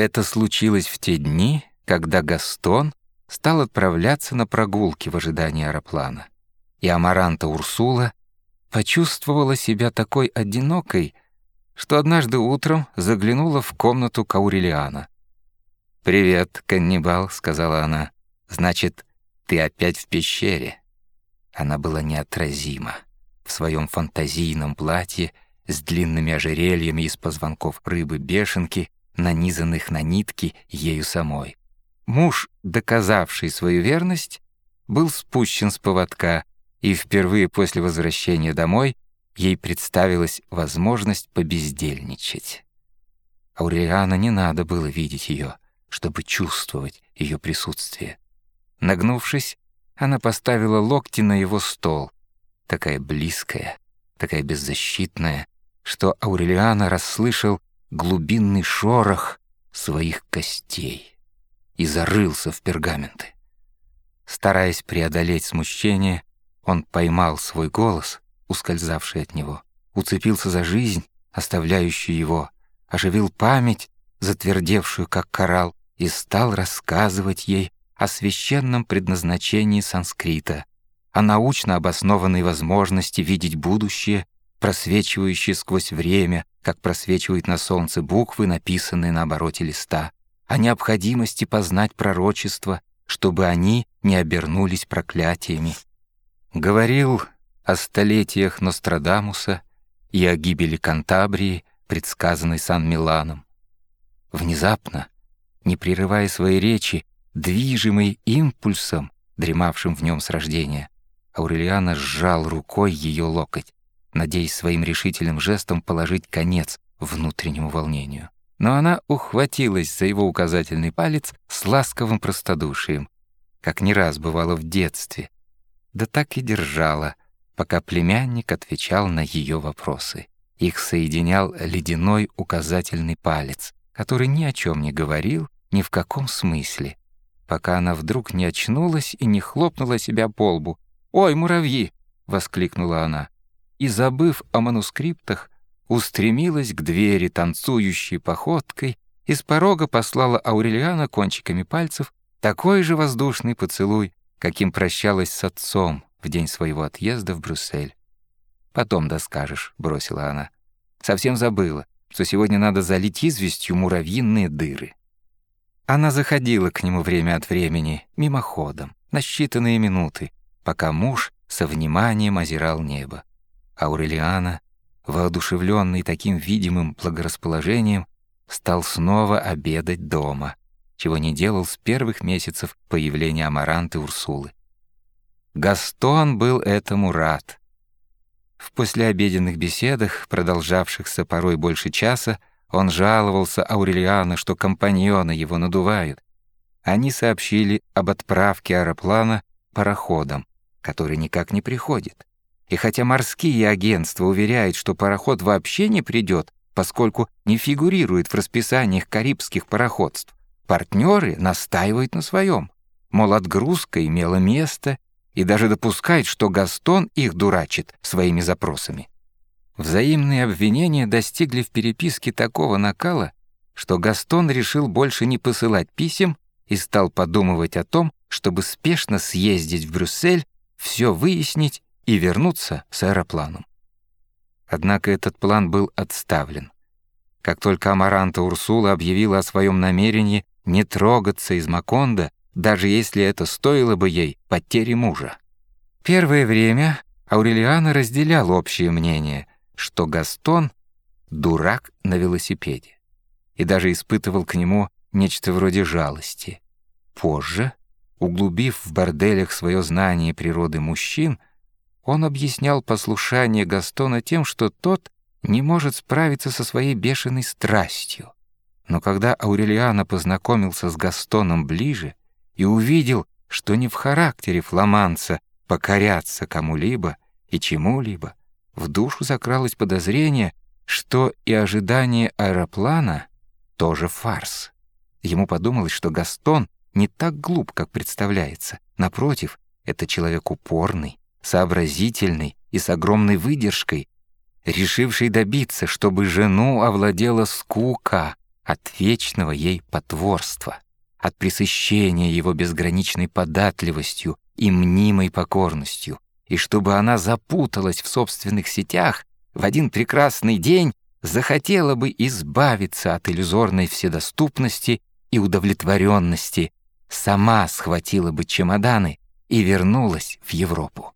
Это случилось в те дни, когда Гастон стал отправляться на прогулки в ожидании аэроплана. И Амаранта Урсула почувствовала себя такой одинокой, что однажды утром заглянула в комнату Каурелиана. «Привет, каннибал», — сказала она. «Значит, ты опять в пещере». Она была неотразима в своем фантазийном платье с длинными ожерельями из позвонков рыбы-бешенки, нанизанных на нитки ею самой. Муж, доказавший свою верность, был спущен с поводка, и впервые после возвращения домой ей представилась возможность побездельничать. Аурелиана не надо было видеть ее, чтобы чувствовать ее присутствие. Нагнувшись, она поставила локти на его стол, такая близкая, такая беззащитная, что Аурелиана расслышал глубинный шорох своих костей и зарылся в пергаменты. Стараясь преодолеть смущение, он поймал свой голос, ускользавший от него, уцепился за жизнь, оставляющую его, оживил память, затвердевшую как коралл, и стал рассказывать ей о священном предназначении санскрита, о научно обоснованной возможности видеть будущее просвечивающие сквозь время, как просвечивают на солнце буквы, написанные на обороте листа, о необходимости познать пророчество, чтобы они не обернулись проклятиями. Говорил о столетиях Нострадамуса и о гибели Кантабрии, предсказанной Сан-Миланом. Внезапно, не прерывая своей речи, движимый импульсом, дремавшим в нем с рождения, Аурелиана сжал рукой ее локоть надеясь своим решительным жестом положить конец внутреннему волнению. Но она ухватилась за его указательный палец с ласковым простодушием, как не раз бывало в детстве, да так и держала, пока племянник отвечал на ее вопросы. Их соединял ледяной указательный палец, который ни о чем не говорил, ни в каком смысле, пока она вдруг не очнулась и не хлопнула себя по лбу. «Ой, муравьи!» — воскликнула она и, забыв о манускриптах, устремилась к двери, танцующей походкой, и с порога послала Аурелиана кончиками пальцев такой же воздушный поцелуй, каким прощалась с отцом в день своего отъезда в Брюссель. «Потом доскажешь», — бросила она. «Совсем забыла, что сегодня надо залить известью муравьиные дыры». Она заходила к нему время от времени, мимоходом, на считанные минуты, пока муж со вниманием озирал небо. Аурелиана, воодушевленный таким видимым благорасположением, стал снова обедать дома, чего не делал с первых месяцев появления Амаранты Урсулы. Гастон был этому рад. В послеобеденных беседах, продолжавшихся порой больше часа, он жаловался Аурелиана, что компаньоны его надувают. Они сообщили об отправке аэроплана пароходом, который никак не приходит. И хотя морские агентства уверяют, что пароход вообще не придет, поскольку не фигурирует в расписаниях карибских пароходств, партнеры настаивают на своем. Мол, отгрузка имела место и даже допускают, что Гастон их дурачит своими запросами. Взаимные обвинения достигли в переписке такого накала, что Гастон решил больше не посылать писем и стал подумывать о том, чтобы спешно съездить в Брюссель, все выяснить и вернуться с аэропланом. Однако этот план был отставлен. Как только Амаранта Урсула объявила о своем намерении не трогаться из Маконда, даже если это стоило бы ей потери мужа. Первое время Аурелиана разделял общее мнение, что Гастон — дурак на велосипеде, и даже испытывал к нему нечто вроде жалости. Позже, углубив в борделях свое знание природы мужчин, он объяснял послушание Гастона тем, что тот не может справиться со своей бешеной страстью. Но когда Аурелиано познакомился с Гастоном ближе и увидел, что не в характере фламанца покоряться кому-либо и чему-либо, в душу закралось подозрение, что и ожидание аэроплана тоже фарс. Ему подумалось, что Гастон не так глуп, как представляется. Напротив, это человек упорный, сообразительный и с огромной выдержкой, решивший добиться, чтобы жену овладела скука, от вечного ей потворства, от пресыщения его безграничной податливостью и мнимой покорностью, и чтобы она запуталась в собственных сетях, в один прекрасный день захотела бы избавиться от иллюзорной вседоступности и удовлетворенности, сама схватила бы чемоданы и вернулась в Европу.